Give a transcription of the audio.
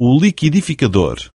o liquidificador.